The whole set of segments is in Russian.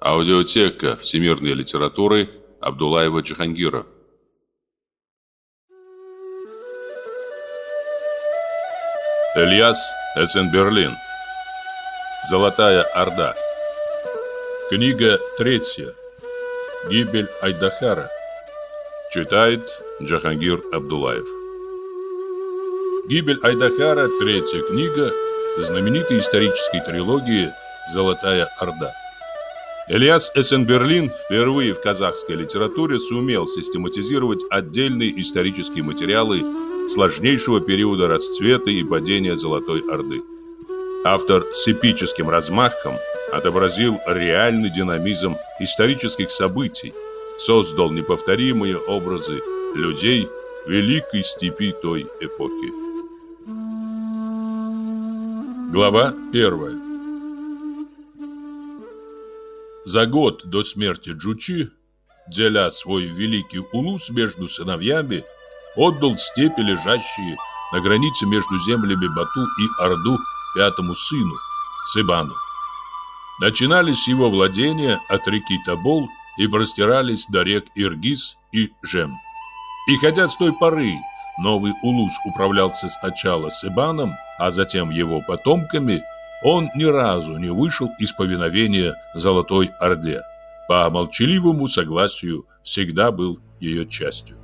Аудиотека всемирной литературы Абдулаева Джихангира. Ильяс Эссен-Берлин. Золотая Орда. Книга третья. Гибель Айдахара. Читает Джахангир Абдулаев. Гибель Айдахара, третья книга знаменитой исторической трилогии «Золотая Орда». Ильяс Эссенберлин впервые в казахской литературе сумел систематизировать отдельные исторические материалы сложнейшего периода расцвета и падения Золотой Орды. Автор с эпическим размахом отобразил реальный динамизм исторических событий, создал неповторимые образы людей великой степи той эпохи. Глава первая За год до смерти Джучи, деля свой великий улус между сыновьями, отдал степи, лежащие на границе между землями Бату и Орду пятому сыну, Сыбану. Начинались его владения от реки Табол и простирались до рек Иргиз и Жем. И хотя с той поры новый улус управлялся сначала Сыбаном, а затем его потомками – он ни разу не вышел из повиновения Золотой Орде. По молчаливому согласию всегда был ее частью.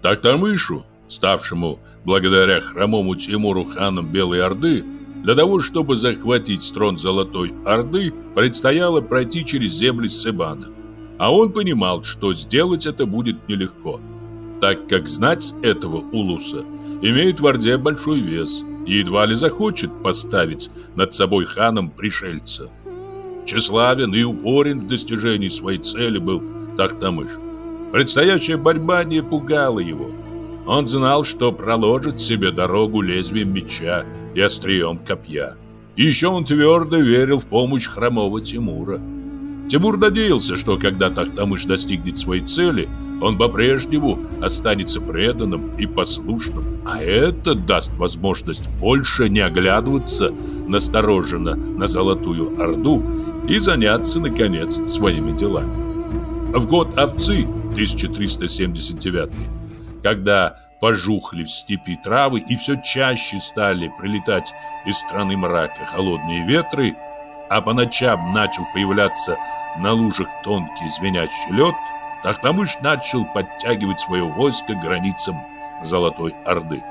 Тактамышу, ставшему благодаря хромому Тимуру ханом Белой Орды, для того, чтобы захватить трон Золотой Орды, предстояло пройти через земли Сыбана. А он понимал, что сделать это будет нелегко, так как знать этого улуса имеет в Орде большой вес – и едва ли захочет поставить над собой ханом пришельца. Тщеславен и упорен в достижении своей цели был Тахтамыш. Предстоящая борьба не пугала его. Он знал, что проложит себе дорогу лезвием меча и острием копья. И еще он твердо верил в помощь хромого Тимура. Тимур надеялся, что когда Тахтамыш достигнет своей цели, он по-прежнему останется преданным и послушным, а это даст возможность больше не оглядываться настороженно на Золотую Орду и заняться, наконец, своими делами. В год овцы 1379, когда пожухли в степи травы и все чаще стали прилетать из страны мрака холодные ветры, а по ночам начал появляться на лужах тонкий звенящий лед, Тахтамыш начал подтягивать свое войско к границам Золотой Орды.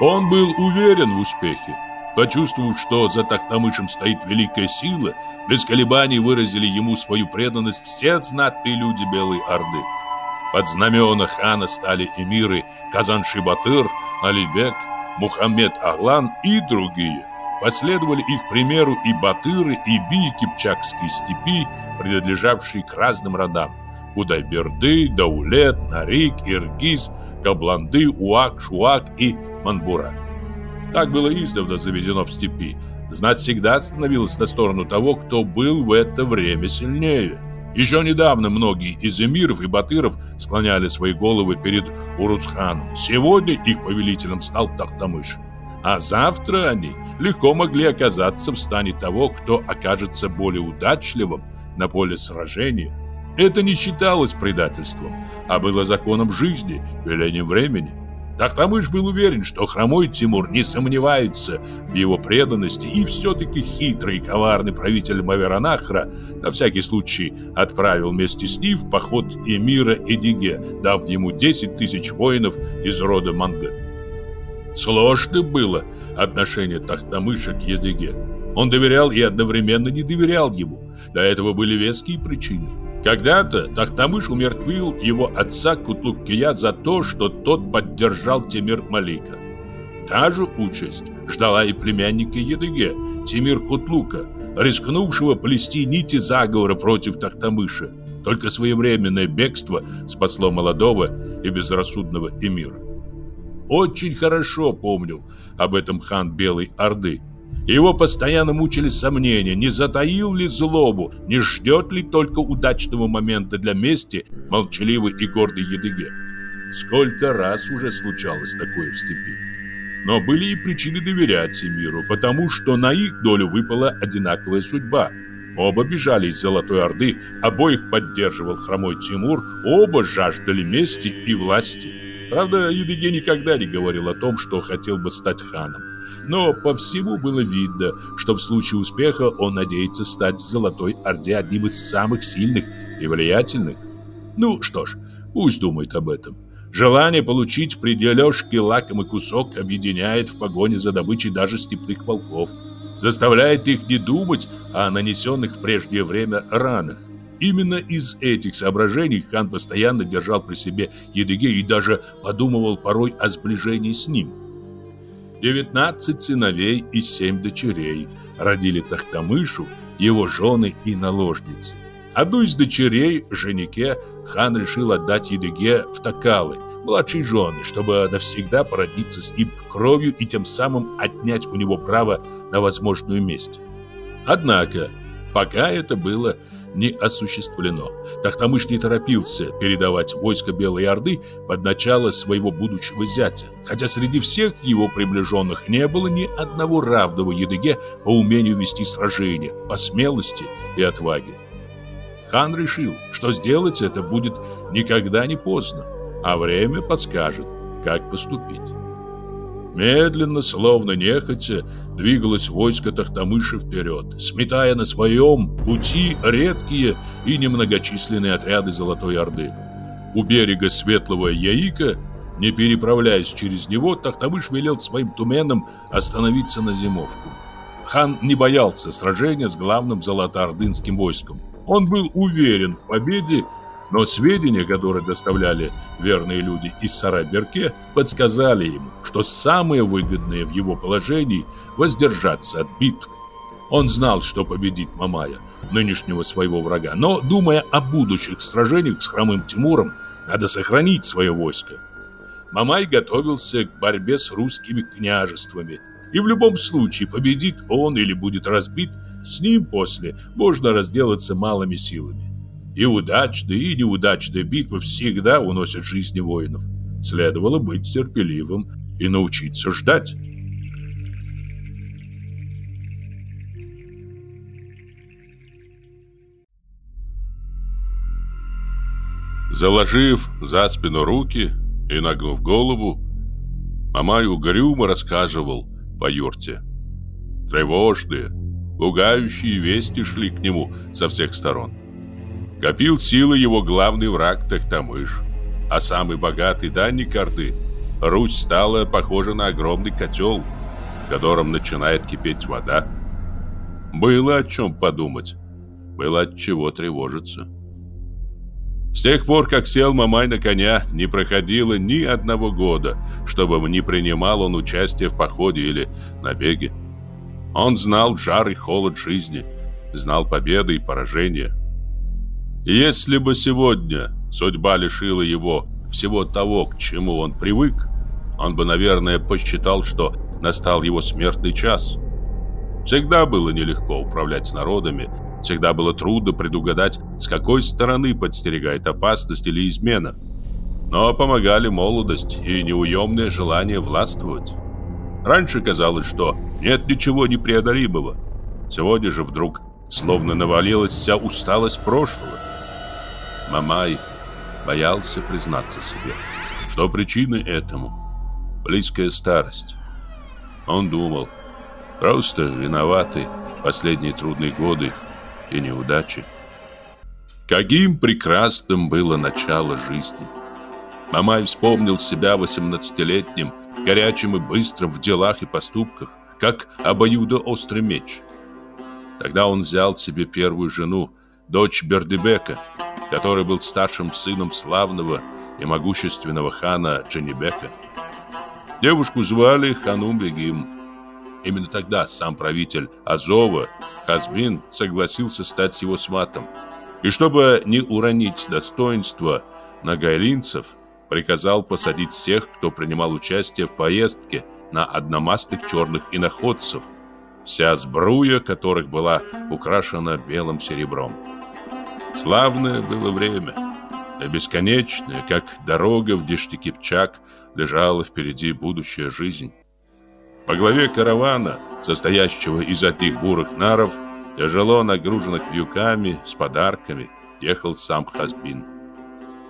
Он был уверен в успехе. Почувствовав, что за Тахтамышем стоит великая сила, без колебаний выразили ему свою преданность все знатные люди Белой Орды. Под знамена хана стали эмиры Казан-Шибатыр, Алибек, Мухаммед Аглан и другие. Последовали их примеру и батыры, и бии Кипчакской степи, принадлежавшие к разным родам. Удайберды, Даулет, Нарик, Иргиз, Кабланды, Уак, Шуак и Манбура. Так было издавна заведено в степи. Знать всегда становилась на сторону того, кто был в это время сильнее. Еще недавно многие из эмиров и батыров склоняли свои головы перед Урусханом. Сегодня их повелителем стал Тахтамыш. А завтра они легко могли оказаться в стане того, кто окажется более удачливым на поле сражения. Это не считалось предательством, а было законом жизни, велением времени. Тахтамыш был уверен, что хромой Тимур не сомневается в его преданности, и все-таки хитрый и коварный правитель Маверанахра на всякий случай отправил вместе с ним в поход эмира Эдиге, дав ему 10 тысяч воинов из рода Манган. Сложным было отношение Тахтамыша к Едыге. Он доверял и одновременно не доверял ему. Для этого были веские причины. Когда-то Тахтамыш умертвил его отца Кутлук-Кия за то, что тот поддержал Тимир Малика. Та же участь ждала и племянника Едыге, Тимир Кутлука, рискнувшего плести нити заговора против Тахтамыша. Только своевременное бегство спасло молодого и безрассудного эмира очень хорошо помнил об этом хан Белой Орды. Его постоянно мучили сомнения, не затаил ли злобу, не ждет ли только удачного момента для мести молчаливый и гордый Едыге. Сколько раз уже случалось такое в степи. Но были и причины доверять Эмиру, потому что на их долю выпала одинаковая судьба. Оба бежали из Золотой Орды, обоих поддерживал хромой Тимур, оба жаждали мести и власти. Правда, Едыге никогда не говорил о том, что хотел бы стать ханом. Но по всему было видно, что в случае успеха он надеется стать в Золотой Орде одним из самых сильных и влиятельных. Ну что ж, пусть думает об этом. Желание получить при дележке лакомый кусок объединяет в погоне за добычей даже степных волков, заставляет их не думать о нанесенных в прежнее время ранах. Именно из этих соображений хан постоянно держал при себе Едыге и даже подумывал порой о сближении с ним. 19 сыновей и 7 дочерей родили Тахтамышу, его жены и наложницы. Одну из дочерей, Женике, хан решил отдать Едыге в Такалы, младшей жены, чтобы навсегда породниться с ним кровью и тем самым отнять у него право на возможную месть. Однако, пока это было не осуществлено. Тахтамыш не торопился передавать войско Белой Орды под начало своего будущего зятя, хотя среди всех его приближенных не было ни одного равного Едыге по умению вести сражения, по смелости и отваге. Хан решил, что сделать это будет никогда не поздно, а время подскажет, как поступить. Медленно, словно нехотя, двигалось войско Тахтамыша вперед, сметая на своем пути редкие и немногочисленные отряды Золотой Орды. У берега Светлого Яика, не переправляясь через него, Тахтамыш велел своим туменам остановиться на зимовку. Хан не боялся сражения с главным золотоордынским войском. Он был уверен в победе но сведения, которые доставляли верные люди из Сарайберке, подсказали ему, что самое выгодное в его положении – воздержаться от битвы. Он знал, что победит Мамая, нынешнего своего врага, но, думая о будущих сражениях с хромым Тимуром, надо сохранить свое войско. Мамай готовился к борьбе с русскими княжествами, и в любом случае победит он или будет разбит, с ним после можно разделаться малыми силами. И удачные, и неудачные битвы всегда уносят жизни воинов. Следовало быть терпеливым и научиться ждать. Заложив за спину руки и нагнув голову, Мамай угрюмо рассказывал по юрте. Тревожные, пугающие вести шли к нему со всех сторон. Копил силы его главный враг Тахтамыш, а самый богатый данник Орды. Русь стала похожа на огромный котел, в котором начинает кипеть вода. Было о чем подумать, было от чего тревожиться. С тех пор, как сел Мамай на коня, не проходило ни одного года, чтобы не принимал он участие в походе или набеге. Он знал жар и холод жизни, знал победы и поражения. Если бы сегодня судьба лишила его всего того, к чему он привык, он бы, наверное, посчитал, что настал его смертный час. Всегда было нелегко управлять народами, всегда было трудно предугадать, с какой стороны подстерегает опасность или измена. Но помогали молодость и неуемное желание властвовать. Раньше казалось, что нет ничего непреодолимого. Сегодня же вдруг словно навалилась вся усталость прошлого. Мамай боялся признаться себе, что причиной этому близкая старость. Он думал, просто виноваты последние трудные годы и неудачи. Каким прекрасным было начало жизни. Мамай вспомнил себя восемнадцатилетним, горячим и быстрым в делах и поступках, как обоюдоострый меч. Тогда он взял себе первую жену, дочь Бердебека, который был старшим сыном славного и могущественного хана Дженнибека. Девушку звали Ханум Бегим. Именно тогда сам правитель Азова, Хазбин, согласился стать его сватом. И чтобы не уронить достоинство нагайлинцев, приказал посадить всех, кто принимал участие в поездке на одномастных черных иноходцев, вся сбруя которых была украшена белым серебром. Славное было время. И бесконечное, как дорога в Дештикипчак, лежала впереди будущая жизнь. По главе каравана, состоящего из одних бурых наров, Тяжело нагруженных вьюками с подарками ехал сам Хазбин.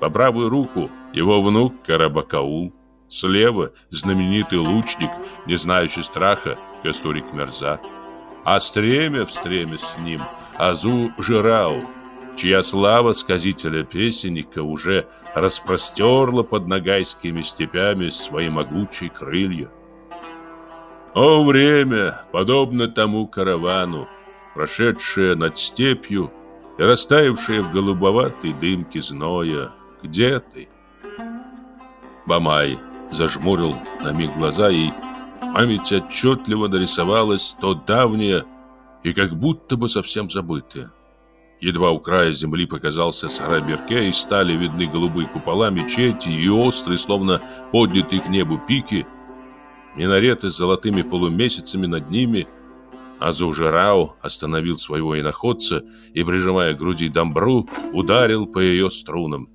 По правую руку его внук Карабакаул, слева знаменитый лучник, не знающий страха, Кастурик Мерза, а стремя в стреме с ним Азу Жирау, чья слава сказителя песенника уже распростерла под нагайскими степями свои могучие крылья. О время, подобно тому каравану, прошедшее над степью и растаявшее в голубоватой дымке зноя, где ты? Бамай зажмурил на миг глаза и в памяти отчетливо нарисовалось то давнее и как будто бы совсем забытое. Едва у края земли показался сарай Берке, и стали видны голубые купола мечети и острые, словно поднятые к небу пики, минареты с золотыми полумесяцами над ними. Азужирау остановил своего иноходца и, прижимая к груди дамбру, ударил по ее струнам.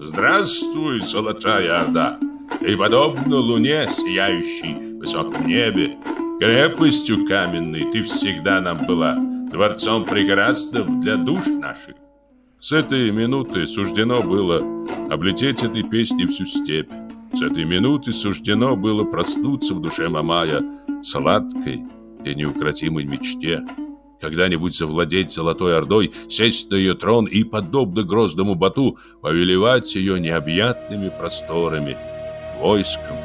«Здравствуй, золотая орда! Ты подобна луне, сияющей в высоком небе. Крепостью каменной ты всегда нам была, дворцом прекрасным для душ наших. С этой минуты суждено было облететь этой песней всю степь. С этой минуты суждено было проснуться в душе Мамая сладкой и неукротимой мечте. Когда-нибудь завладеть Золотой Ордой, сесть на ее трон и, подобно грозному Бату, повелевать ее необъятными просторами – войском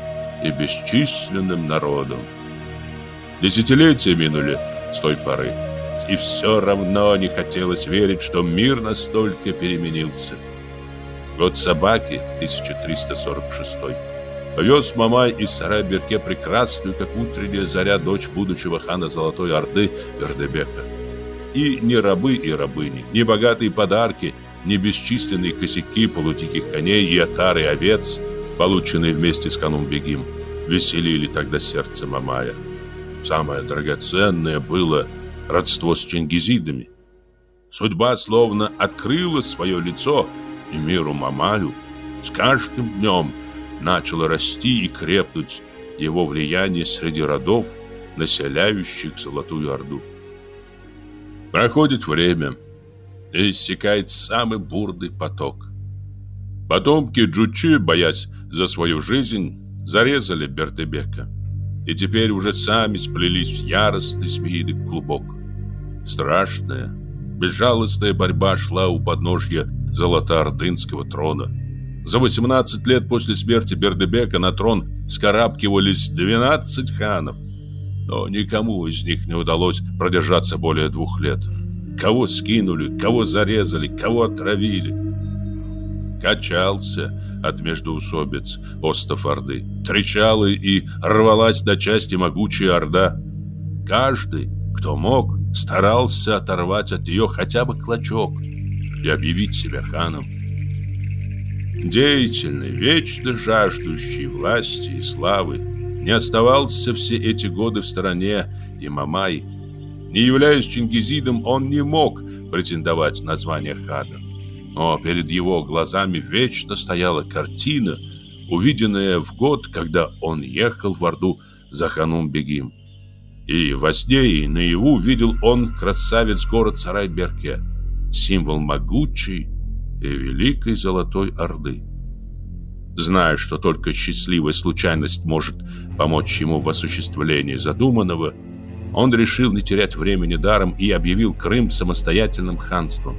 и бесчисленным народом. Десятилетия минули с той поры, и все равно не хотелось верить, что мир настолько переменился. Год собаки, 1346 Повез Мамай из Сарай-Берке прекрасную, как утренняя заря, дочь будущего хана Золотой Орды Вердебека. И ни рабы и рабыни, ни богатые подарки, ни бесчисленные косяки полудиких коней и отары овец – полученные вместе с Канумбегим, веселили тогда сердце Мамая. Самое драгоценное было родство с чингизидами. Судьба словно открыла свое лицо, и миру Мамаю с каждым днем начало расти и крепнуть его влияние среди родов, населяющих Золотую Орду. Проходит время, и иссякает самый бурный поток. Потомки Джучи, боясь за свою жизнь, зарезали Бертебека. И теперь уже сами сплелись в яростный змеиный клубок. Страшная, безжалостная борьба шла у подножья золотоордынского трона. За 18 лет после смерти Бердебека на трон скарабкивались 12 ханов. Но никому из них не удалось продержаться более двух лет. Кого скинули, кого зарезали, кого отравили качался от междоусобиц остов Орды. Трещала и рвалась до части могучая Орда. Каждый, кто мог, старался оторвать от нее хотя бы клочок и объявить себя ханом. Деятельный, вечно жаждущий власти и славы, не оставался все эти годы в стороне и Мамай. Не являясь Чингизидом, он не мог претендовать на звание хана. Но перед его глазами вечно стояла картина, увиденная в год, когда он ехал в Орду за ханом Бегим. И во сне, и наяву видел он красавец город Сарай-Берке, символ могучей и великой Золотой Орды. Зная, что только счастливая случайность может помочь ему в осуществлении задуманного, он решил не терять времени даром и объявил Крым самостоятельным ханством.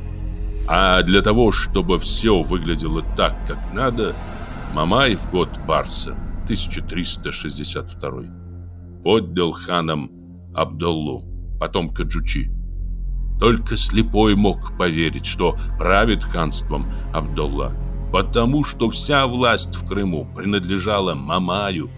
А для того, чтобы все выглядело так, как надо, Мамай в год Барса, 1362, поднял ханом Абдуллу, потом Каджучи. Только слепой мог поверить, что правит ханством Абдулла, потому что вся власть в Крыму принадлежала Мамаю.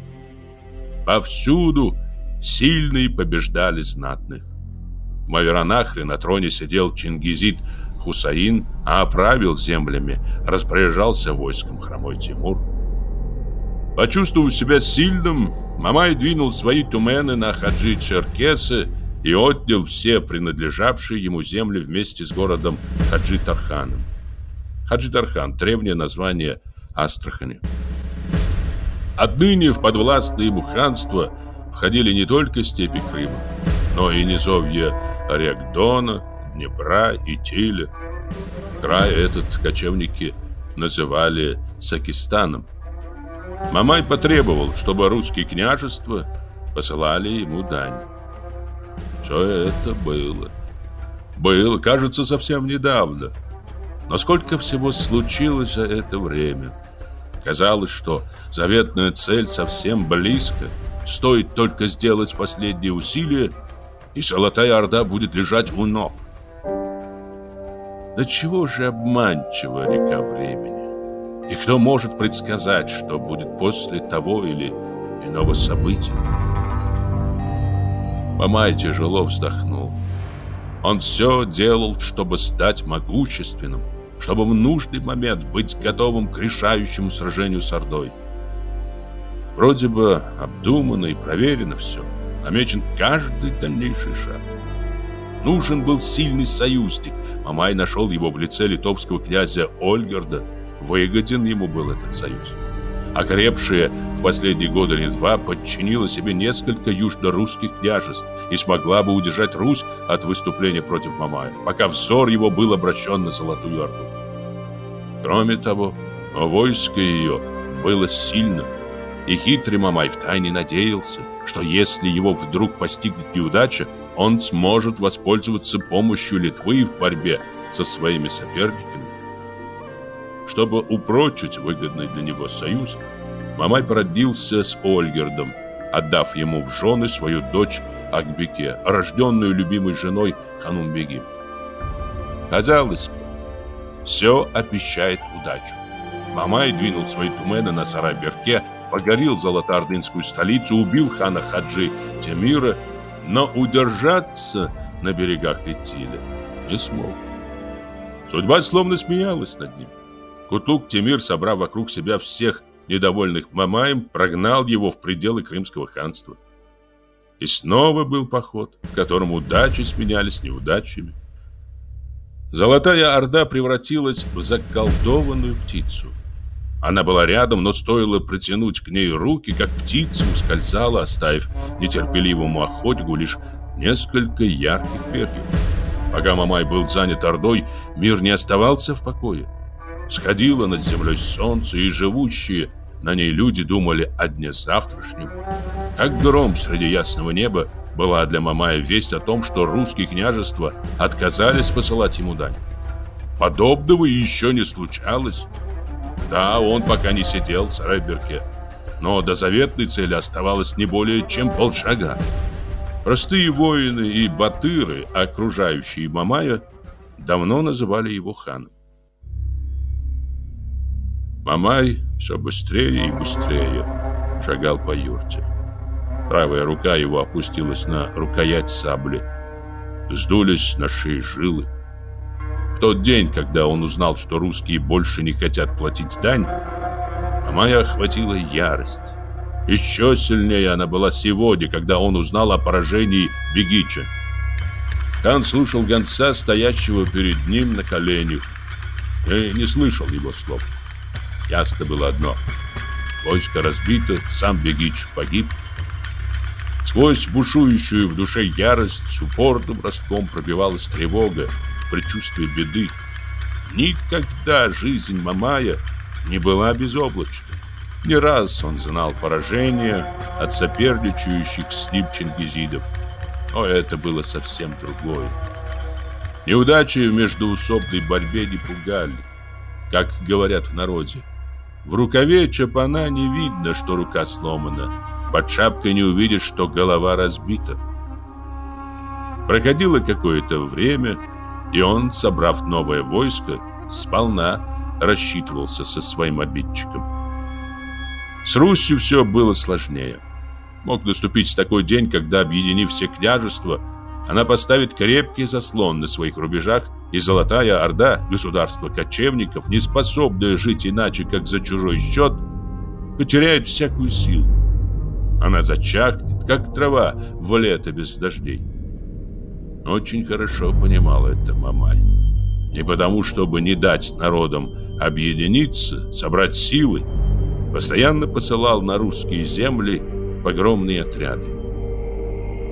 Повсюду сильные побеждали знатных. В Маверанахре на троне сидел Чингизид Хусаин, а правил землями, распоряжался войском хромой Тимур. Почувствовав себя сильным, Мамай двинул свои тумены на Хаджи Черкесы и отнял все принадлежавшие ему земли вместе с городом Хаджи Тарханом. Хаджи Тархан – древнее название Астрахани. Отныне в подвластное ему ханство входили не только степи Крыма, но и низовья рек Дона, Днепра и Тиля. Край этот кочевники называли Сакистаном. Мамай потребовал, чтобы русские княжества посылали ему дань. Все это было. Было, кажется, совсем недавно. Но сколько всего случилось за это время. Казалось, что заветная цель совсем близко. Стоит только сделать последние усилия, и Золотая Орда будет лежать у ног. Да чего же обманчива река времени? И кто может предсказать, что будет после того или иного события? Мамай тяжело вздохнул. Он все делал, чтобы стать могущественным, чтобы в нужный момент быть готовым к решающему сражению с Ордой. Вроде бы обдуманно и проверено все, намечен каждый дальнейший шаг. Нужен был сильный союзник. Мамай нашел его в лице литовского князя Ольгарда. Выгоден ему был этот союз. Окрепшая в последние годы Литва подчинила себе несколько южно-русских княжеств и смогла бы удержать Русь от выступления против Мамая, пока взор его был обращен на Золотую Орду. Кроме того, войско ее было сильно, и хитрый Мамай втайне надеялся, что если его вдруг постигнет неудача, он сможет воспользоваться помощью Литвы в борьбе со своими соперниками. Чтобы упрочить выгодный для него союз, Мамай породился с Ольгердом, отдав ему в жены свою дочь Акбеке, рожденную любимой женой Ханумбеги. Казалось бы, все обещает удачу. Мамай двинул свои тумены на Сарайберке, погорел золотоордынскую столицу, убил хана Хаджи Темира, но удержаться на берегах Итиля не смог. Судьба словно смеялась над ним. Кутлук Темир, собрав вокруг себя всех недовольных Мамаем, прогнал его в пределы Крымского ханства. И снова был поход, в котором удачи сменялись неудачами. Золотая Орда превратилась в заколдованную птицу. Она была рядом, но стоило протянуть к ней руки, как птица ускользала, оставив нетерпеливому охотнику лишь несколько ярких перьев. Пока Мамай был занят Ордой, мир не оставался в покое. Сходило над землей солнце, и живущие на ней люди думали о дне завтрашнем. Как гром среди ясного неба была для Мамая весть о том, что русские княжества отказались посылать ему дань. Подобного еще не случалось. Да, он пока не сидел в Сарайберке, но до заветной цели оставалось не более чем полшага. Простые воины и батыры, окружающие Мамая, давно называли его ханом. Мамай все быстрее и быстрее шагал по юрте. Правая рука его опустилась на рукоять сабли. Сдулись на шее жилы. В тот день, когда он узнал, что русские больше не хотят платить дань, Мамая охватила ярость. Еще сильнее она была сегодня, когда он узнал о поражении Бегича. Хан слушал гонца, стоящего перед ним на коленях, и не слышал его слов. Ясно было одно. Войско разбито, сам Бегич погиб. Сквозь бушующую в душе ярость упорным ростком пробивалась тревога, предчувствие беды. Никогда жизнь Мамая не была безоблачной. Не раз он знал поражение от соперничающих с ним чингизидов. Но это было совсем другое. Неудачи в междуусобной борьбе не пугали. Как говорят в народе, в рукаве чапана не видно, что рука сломана. Под шапкой не увидишь, что голова разбита. Проходило какое-то время, и он, собрав новое войско, сполна рассчитывался со своим обидчиком. С Русью все было сложнее. Мог наступить такой день, когда, объединив все княжества, она поставит крепкий заслон на своих рубежах и Золотая Орда, государство кочевников, не способное жить иначе, как за чужой счет, потеряет всякую силу. Она зачахнет, как трава в лето без дождей. Очень хорошо понимал это Мамай. Не потому, чтобы не дать народам объединиться, собрать силы, постоянно посылал на русские земли погромные отряды.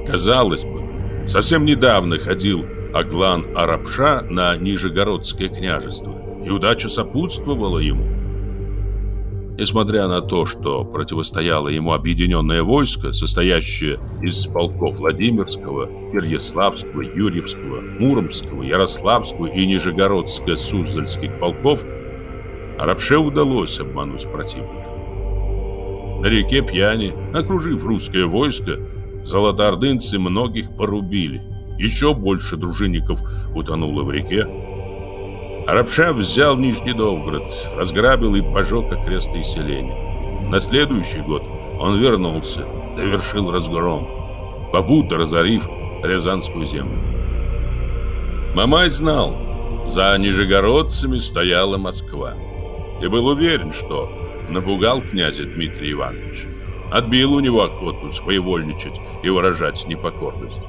Казалось бы, Совсем недавно ходил Аглан Арабша на Нижегородское княжество, и удача сопутствовала ему. Несмотря на то, что противостояло ему объединенное войско, состоящее из полков Владимирского, Переяславского, Юрьевского, Муромского, Ярославского и Нижегородско-Суздальских полков, Арабше удалось обмануть противника. На реке Пьяни, окружив русское войско, золотоордынцы многих порубили. Еще больше дружинников утонуло в реке. Арабша взял Нижний Новгород, разграбил и пожег окрестные селения. На следующий год он вернулся, довершил разгром, попутно разорив Рязанскую землю. Мамай знал, за нижегородцами стояла Москва. И был уверен, что напугал князя Дмитрия Ивановича. Отбил у него охоту своевольничать и выражать непокорность.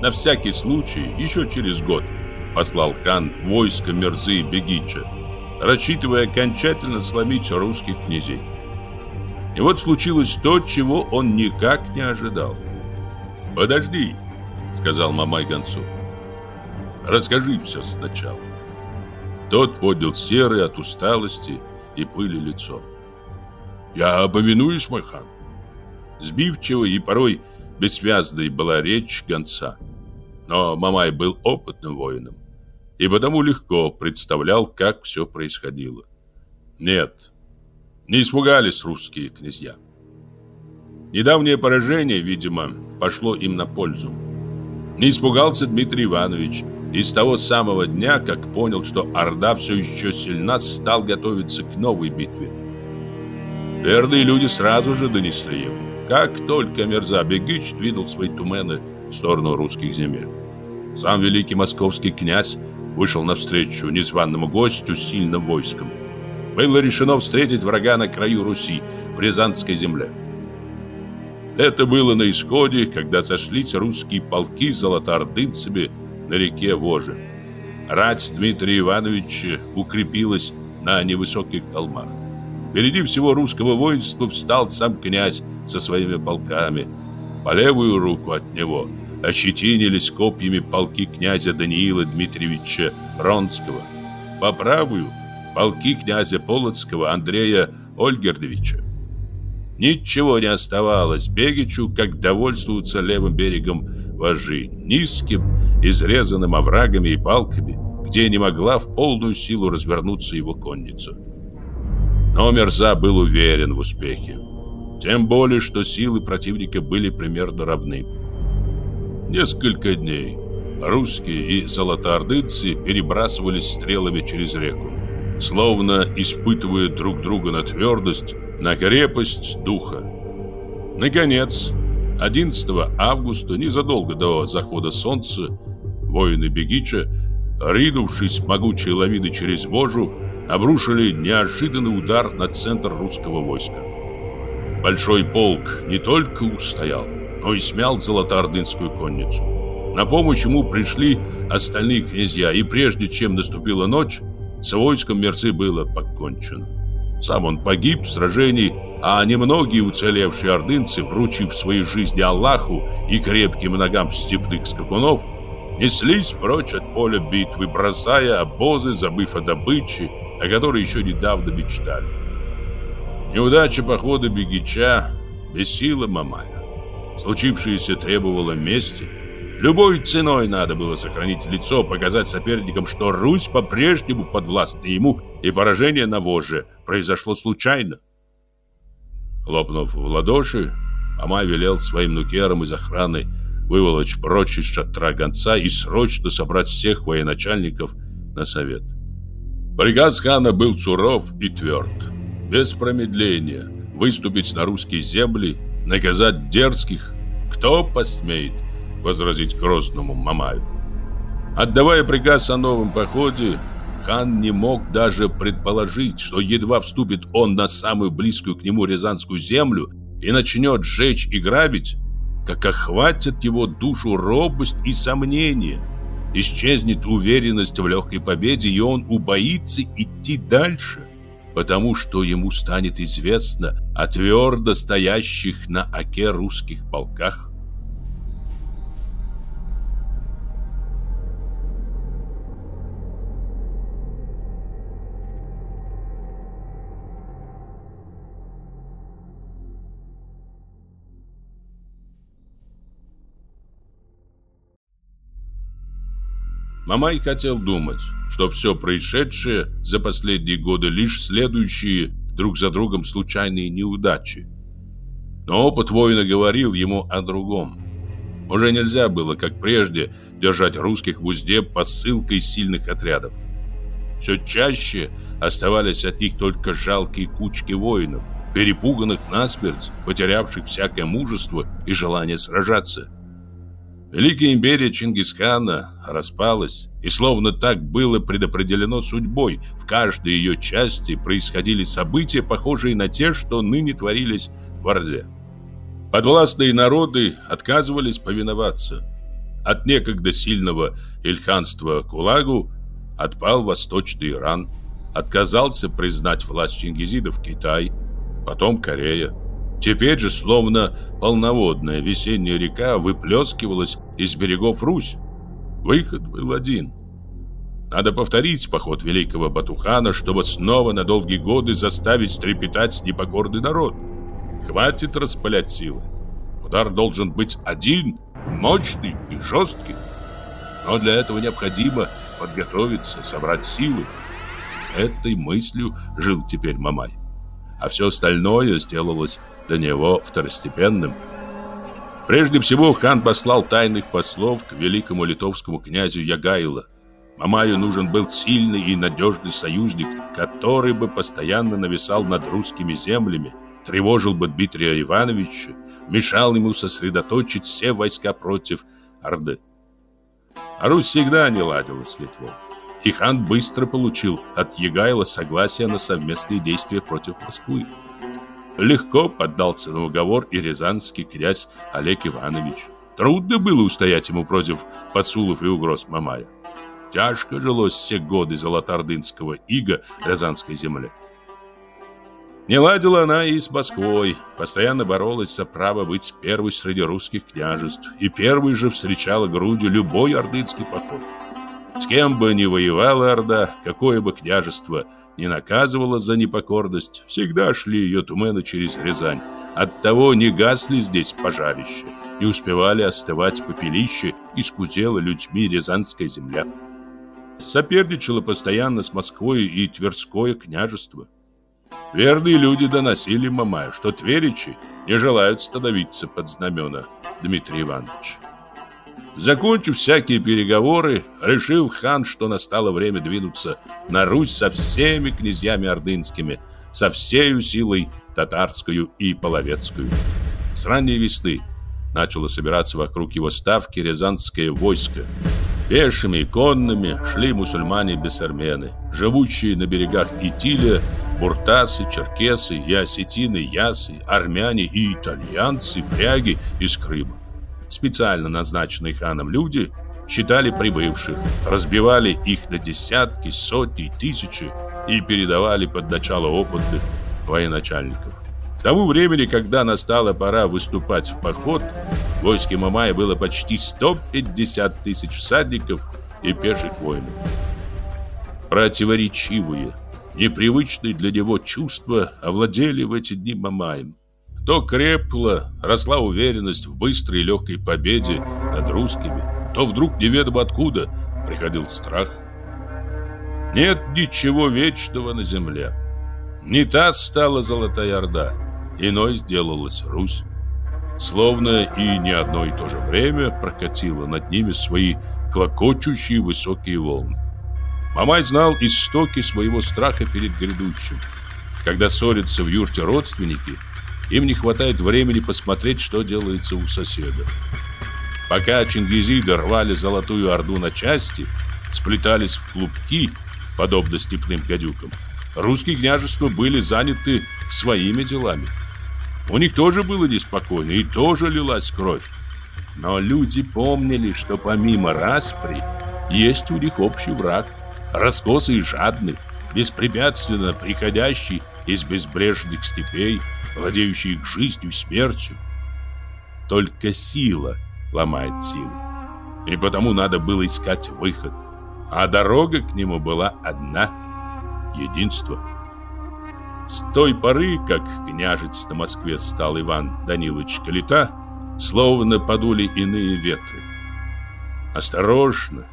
На всякий случай, еще через год, послал хан войско Мерзы Бегича, рассчитывая окончательно сломить русских князей. И вот случилось то, чего он никак не ожидал. «Подожди», — сказал Мамай гонцу. «Расскажи все сначала». Тот поднял серый от усталости и пыли лицо. «Я повинуюсь, мой хан». Сбивчиво и порой бессвязной была речь гонца. Но Мамай был опытным воином и потому легко представлял, как все происходило. Нет, не испугались русские князья. Недавнее поражение, видимо, пошло им на пользу. Не испугался Дмитрий Иванович и с того самого дня, как понял, что Орда все еще сильна, стал готовиться к новой битве. Верные люди сразу же донесли ему, как только Мерза Бегич двинул свои тумены в сторону русских земель. Сам великий московский князь вышел навстречу незваному гостю с сильным войском. Было решено встретить врага на краю Руси, в Рязанской земле. Это было на исходе, когда сошлись русские полки с золотоордынцами на реке Воже. Рать Дмитрия Ивановича укрепилась на невысоких холмах. Впереди всего русского воинства встал сам князь со своими полками. По левую руку от него – ощетинились копьями полки князя Даниила Дмитриевича Ронского. По правую – полки князя Полоцкого Андрея Ольгердовича. Ничего не оставалось Бегичу, как довольствоваться левым берегом вожи, низким, изрезанным оврагами и палками, где не могла в полную силу развернуться его конница. Но Мерза был уверен в успехе. Тем более, что силы противника были примерно равны. Несколько дней русские и золотоордынцы перебрасывались стрелами через реку, словно испытывая друг друга на твердость, на крепость духа. Наконец, 11 августа, незадолго до захода солнца, воины Бегича, ринувшись могучей лавины через Вожу, обрушили неожиданный удар на центр русского войска. Большой полк не только устоял, но и смял золотоордынскую конницу. На помощь ему пришли остальные князья, и прежде чем наступила ночь, с войском Мерцы было покончено. Сам он погиб в сражении, а немногие уцелевшие ордынцы, вручив свои жизни Аллаху и крепким ногам степных скакунов, неслись прочь от поля битвы, бросая обозы, забыв о добыче, о которой еще недавно мечтали. Неудача похода Бегича бесила Мамая. Случившееся требовало мести. Любой ценой надо было сохранить лицо, показать соперникам, что Русь по-прежнему подвластна ему, и поражение на воже произошло случайно. Хлопнув в ладоши, Амай велел своим нукерам из охраны выволочь прочь из шатра гонца и срочно собрать всех военачальников на совет. Приказ хана был суров и тверд. Без промедления выступить на русские земли наказать дерзких, кто посмеет возразить грозному Мамаю. Отдавая приказ о новом походе, хан не мог даже предположить, что едва вступит он на самую близкую к нему Рязанскую землю и начнет сжечь и грабить, как охватят его душу робость и сомнение. Исчезнет уверенность в легкой победе, и он убоится идти дальше потому что ему станет известно о твердо стоящих на оке русских полках. Мамай хотел думать, что все происшедшее за последние годы лишь следующие друг за другом случайные неудачи. Но опыт воина говорил ему о другом. Уже нельзя было, как прежде, держать русских в узде посылкой сильных отрядов. Все чаще оставались от них только жалкие кучки воинов, перепуганных насмерть, потерявших всякое мужество и желание сражаться. Великая империя Чингисхана распалась, и словно так было предопределено судьбой, в каждой ее части происходили события, похожие на те, что ныне творились в Орде. Подвластные народы отказывались повиноваться. От некогда сильного ильханства Кулагу отпал Восточный Иран, отказался признать власть чингизидов Китай, потом Корея. Теперь же, словно полноводная весенняя река, выплескивалась из берегов Русь. Выход был один. Надо повторить поход великого Батухана, чтобы снова на долгие годы заставить трепетать непокорный народ. Хватит распылять силы. Удар должен быть один, мощный и жесткий. Но для этого необходимо подготовиться, собрать силы. Этой мыслью жил теперь Мамай. А все остальное сделалось для него второстепенным. Прежде всего хан послал тайных послов к великому литовскому князю Ягайло. Мамаю нужен был сильный и надежный союзник, который бы постоянно нависал над русскими землями, тревожил бы Дмитрия Ивановича, мешал ему сосредоточить все войска против Орды. А Русь всегда не ладила с Литвой. И хан быстро получил от Егайла согласие на совместные действия против Москвы. Легко поддался на уговор и рязанский князь Олег Иванович. Трудно было устоять ему против посулов и угроз Мамая. Тяжко жилось все годы золотоордынского ига Рязанской земле. Не ладила она и с Москвой, постоянно боролась за право быть первой среди русских княжеств и первой же встречала грудью любой ордынский поход. С кем бы ни воевала Орда, какое бы княжество ни наказывало за непокорность, всегда шли ее тумены через Рязань. Оттого не гасли здесь пожарища, не успевали остывать попелища и скудела людьми Рязанская земля. Соперничало постоянно с Москвой и Тверское княжество. Верные люди доносили Мамаю, что тверичи не желают становиться под знамена Дмитрия Ивановича. Закончив всякие переговоры, решил хан, что настало время двинуться на Русь со всеми князьями ордынскими, со всею силой татарскую и половецкую. С ранней весны начало собираться вокруг его ставки рязанское войско. Пешими и конными шли мусульмане-бессармены, живущие на берегах Итиля, буртасы, черкесы и осетины, ясы, армяне и итальянцы, фряги из Крыма. Специально назначенные ханом люди считали прибывших, разбивали их на десятки, сотни, тысячи и передавали под начало опытных военачальников. К тому времени, когда настала пора выступать в поход, в войске Мамая было почти 150 тысяч всадников и пеших воинов. Противоречивые, непривычные для него чувства овладели в эти дни Мамаем. То крепла, росла уверенность в быстрой и легкой победе над русскими, то вдруг неведомо откуда приходил страх. Нет ничего вечного на земле. Не та стала Золотая Орда, иной сделалась Русь. Словно и не одно и то же время прокатило над ними свои клокочущие высокие волны. Мамай знал истоки своего страха перед грядущим. Когда ссорятся в юрте родственники – им не хватает времени посмотреть, что делается у соседа. Пока чингизиды рвали Золотую Орду на части, сплетались в клубки, подобно степным гадюкам, русские княжества были заняты своими делами. У них тоже было неспокойно и тоже лилась кровь. Но люди помнили, что помимо распри есть у них общий враг, раскосый и жадный, беспрепятственно приходящий из безбрежных степей, владеющий их жизнью и смертью. Только сила ломает силу. И потому надо было искать выход. А дорога к нему была одна — единство. С той поры, как княжец на Москве стал Иван Данилович Калита, словно подули иные ветры. Осторожно,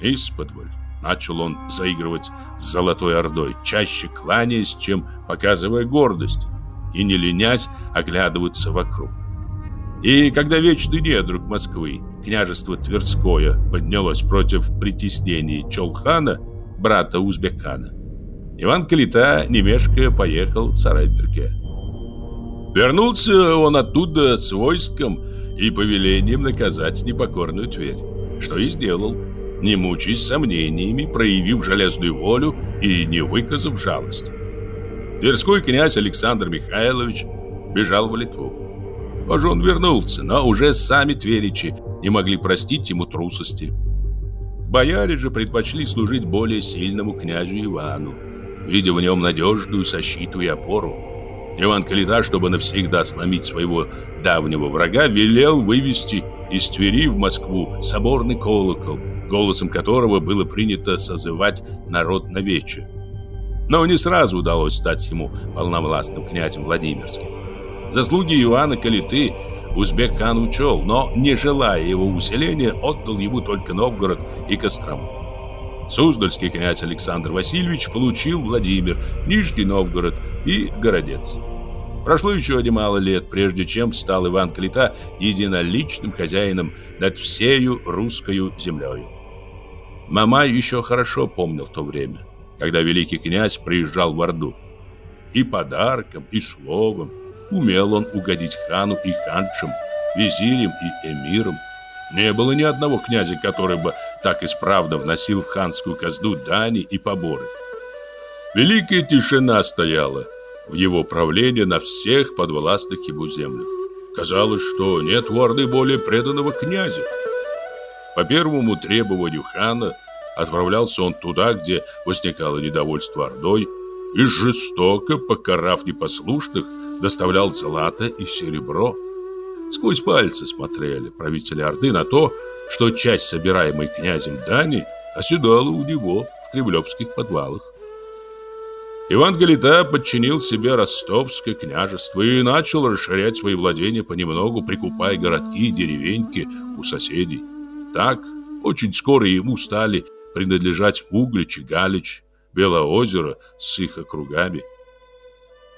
Исподволь начал он заигрывать с Золотой Ордой, чаще кланяясь, чем показывая гордость, и не ленясь оглядываться вокруг. И когда вечный недруг Москвы, княжество Тверское, поднялось против притеснений Чолхана, брата Узбекана, Иван Калита, не мешкая, поехал в Сарайберге. Вернулся он оттуда с войском и повелением наказать непокорную Тверь, что и сделал, не мучаясь сомнениями, проявив железную волю и не выказав жалости. Тверской князь Александр Михайлович бежал в Литву. Позже он вернулся, но уже сами тверичи не могли простить ему трусости. Бояре же предпочли служить более сильному князю Ивану, видя в нем надежную защиту и опору. Иван Калита, чтобы навсегда сломить своего давнего врага, велел вывести из Твери в Москву соборный колокол, голосом которого было принято созывать народ на вече. Но не сразу удалось стать ему полновластным князем Владимирским. Заслуги Иоанна Калиты Узбек-хан учел, но, не желая его усиления, отдал ему только Новгород и Кострому. Суздальский князь Александр Васильевич получил Владимир, Нижний Новгород и Городец. Прошло еще немало лет, прежде чем стал Иван Калита единоличным хозяином над всею русскою землею. Мамай еще хорошо помнил то время, когда великий князь приезжал в Орду. И подарком, и словом умел он угодить хану и ханшам, визирям и эмирам. Не было ни одного князя, который бы так исправно вносил в ханскую казну дани и поборы. Великая тишина стояла его правлении на всех подвластных ему землях. Казалось, что нет в более преданного князя. По первому требованию хана отправлялся он туда, где возникало недовольство Ордой, и жестоко, покарав непослушных, доставлял злато и серебро. Сквозь пальцы смотрели правители Орды на то, что часть собираемой князем дани оседала у него в кремлевских подвалах. Иван Галита подчинил себе ростовское княжество и начал расширять свои владения понемногу, прикупая городки и деревеньки у соседей. Так, очень скоро ему стали принадлежать Углич и Галич, Белоозеро с их округами.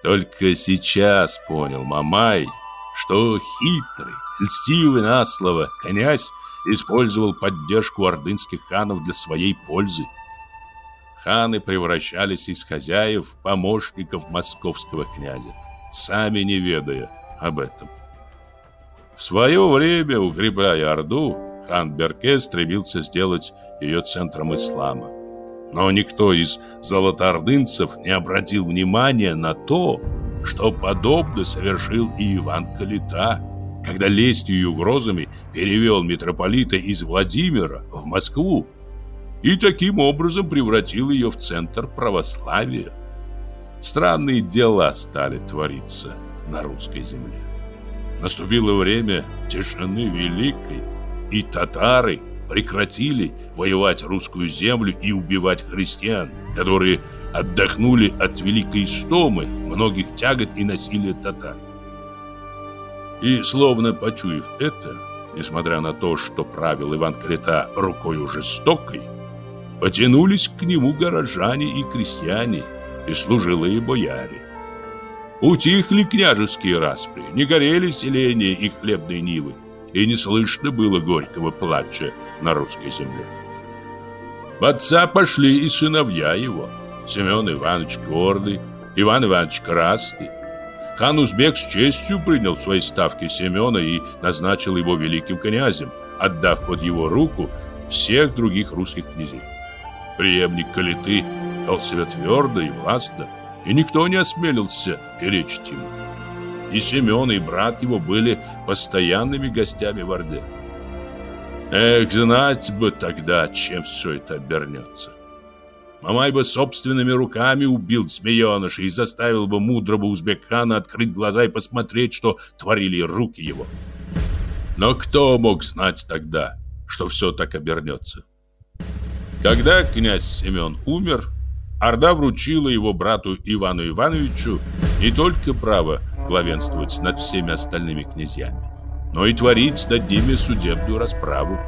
Только сейчас понял Мамай, что хитрый, льстивый на слово князь использовал поддержку ордынских ханов для своей пользы. Ханы превращались из хозяев в помощников московского князя, сами не ведая об этом. В свое время, укрепляя Орду, хан Берке стремился сделать ее центром ислама. Но никто из золотоордынцев не обратил внимания на то, что подобно совершил и Иван Калита, когда лестью и угрозами перевел митрополита из Владимира в Москву и таким образом превратил ее в центр православия. Странные дела стали твориться на русской земле. Наступило время тишины великой, и татары прекратили воевать русскую землю и убивать христиан, которые отдохнули от великой истомы, многих тягот и насилия татар. И словно почуяв это, несмотря на то, что правил Иван Крета рукою жестокой, потянулись к нему горожане и крестьяне, и служилые бояре. Утихли княжеские распри, не горели селения и хлебные нивы, и не слышно было горького плача на русской земле. В отца пошли и сыновья его, Семен Иванович Гордый, Иван Иванович Красный. Хан Узбек с честью принял свои ставки Семена и назначил его великим князем, отдав под его руку всех других русских князей. Преемник Калиты вел себя твердо и властно, и никто не осмелился перечить ему. И Семен, и брат его были постоянными гостями в Орде. Эх, знать бы тогда, чем все это обернется. Мамай бы собственными руками убил змееныша и заставил бы мудрого узбекана открыть глаза и посмотреть, что творили руки его. Но кто мог знать тогда, что все так обернется? Когда князь Семен умер, Орда вручила его брату Ивану Ивановичу не только право главенствовать над всеми остальными князьями, но и творить над ними судебную расправу.